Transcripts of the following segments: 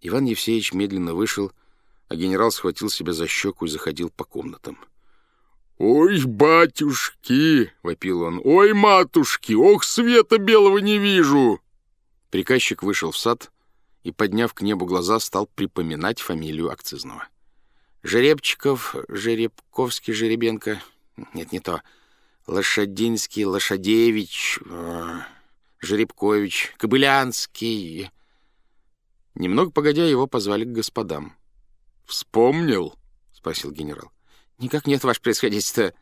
Иван Евсеевич медленно вышел, а генерал схватил себя за щеку и заходил по комнатам. «Ой, батюшки!» — вопил он. «Ой, матушки! Ох, света белого не вижу!» Приказчик вышел в сад и, подняв к небу глаза, стал припоминать фамилию акцизного. Жеребчиков, Жеребковский, Жеребенко. Нет, не то. Лошадинский, Лошадевич, э, Жеребкович, Кобылянский. Немного погодя, его позвали к господам. «Вспомнил?» — спросил генерал. «Никак нет, ваше происходительство».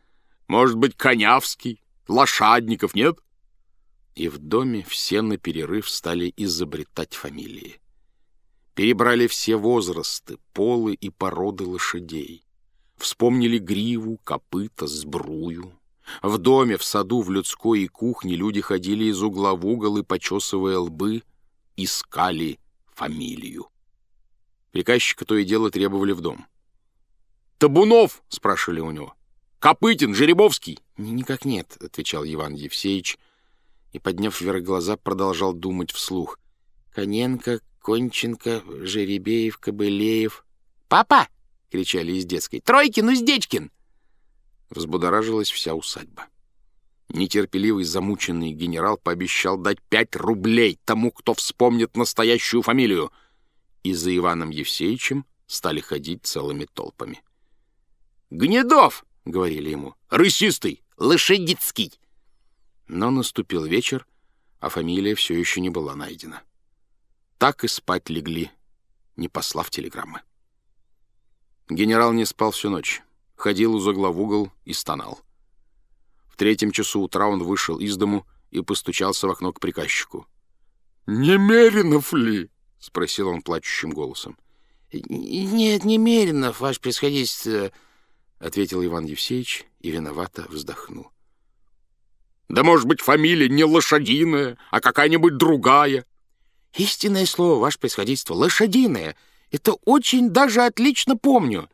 «Может быть, Конявский? Лошадников нет?» И в доме все на перерыв стали изобретать фамилии. Перебрали все возрасты, полы и породы лошадей. Вспомнили гриву, копыта, сбрую. В доме, в саду, в людской и кухне люди ходили из угла в угол и, почесывая лбы, искали фамилию. Приказчика то и дело требовали в дом. «Табунов?» — спрашивали у него. «Копытин, Жеребовский?» «Никак нет», — отвечал Иван Евсеевич, и, подняв вверх глаза, продолжал думать вслух. «Коненко, Конченко, Жеребеев, Кобылеев...» «Папа!» — кричали из детской. «Тройкин, Уздечкин!» Взбудоражилась вся усадьба. Нетерпеливый, замученный генерал пообещал дать пять рублей тому, кто вспомнит настоящую фамилию. И за Иваном Евсеевичем стали ходить целыми толпами. «Гнедов!» — говорили ему. «Рысистый! Лошадицкий!» Но наступил вечер, а фамилия все еще не была найдена. Так и спать легли, не послав телеграммы. Генерал не спал всю ночь, ходил из угла в угол и стонал. В третьем часу утра он вышел из дому и постучался в окно к приказчику. «Немеринов ли?» — спросил он плачущим голосом. «Нет, Немеринов, ваше происходительство», — ответил Иван Евсеевич и виновато вздохнул. «Да, может быть, фамилия не лошадиная, а какая-нибудь другая?» «Истинное слово, ваше происходительство, лошадиное. Это очень даже отлично помню».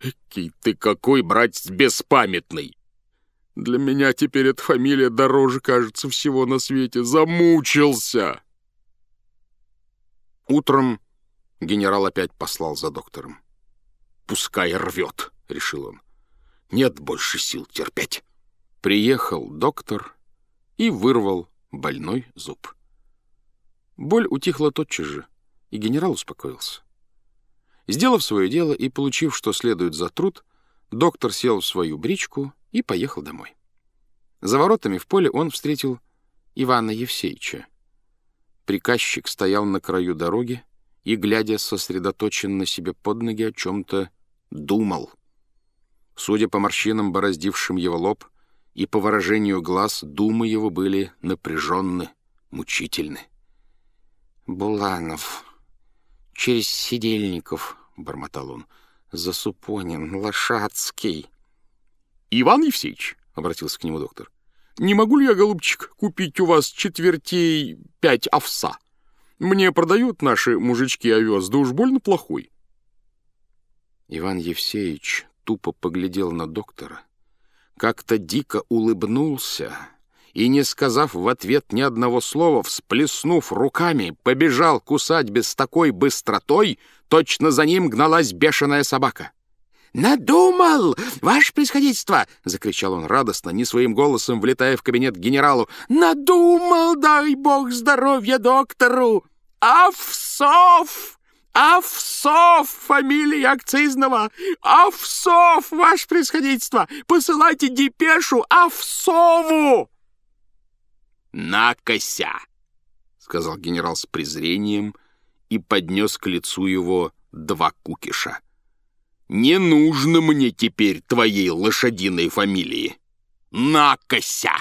«Экий ты какой, братец, беспамятный! Для меня теперь эта фамилия дороже, кажется, всего на свете. Замучился!» Утром генерал опять послал за доктором. «Пускай рвет», — решил он. «Нет больше сил терпеть». Приехал доктор и вырвал больной зуб. Боль утихла тотчас же, и генерал успокоился. Сделав свое дело и получив, что следует за труд, доктор сел в свою бричку и поехал домой. За воротами в поле он встретил Ивана Евсеевича. Приказчик стоял на краю дороги и, глядя сосредоточенно себе под ноги, о чем-то думал. Судя по морщинам, бороздившим его лоб, и по выражению глаз думы его были напряженны, мучительны. «Буланов, через Сидельников», — бормотал он, — «Засупонин, Лошадский». «Иван Евсеевич», — обратился к нему доктор, — «не могу ли я, голубчик, купить у вас четвертей пять овса? Мне продают наши мужички овес, да уж больно плохой». Иван Евсеевич тупо поглядел на доктора, как-то дико улыбнулся и, не сказав в ответ ни одного слова, всплеснув руками, побежал кусать без такой быстротой, точно за ним гналась бешеная собака. «Надумал, ваше происходительство!» — закричал он радостно, не своим голосом влетая в кабинет генералу. «Надумал, дай бог здоровья доктору! Овсов!» «Овсов! Фамилия акцизного! Овсов, ваше происходительство! Посылайте депешу Овсову!» «Накося!» — сказал генерал с презрением и поднес к лицу его два кукиша. «Не нужно мне теперь твоей лошадиной фамилии! Накося!»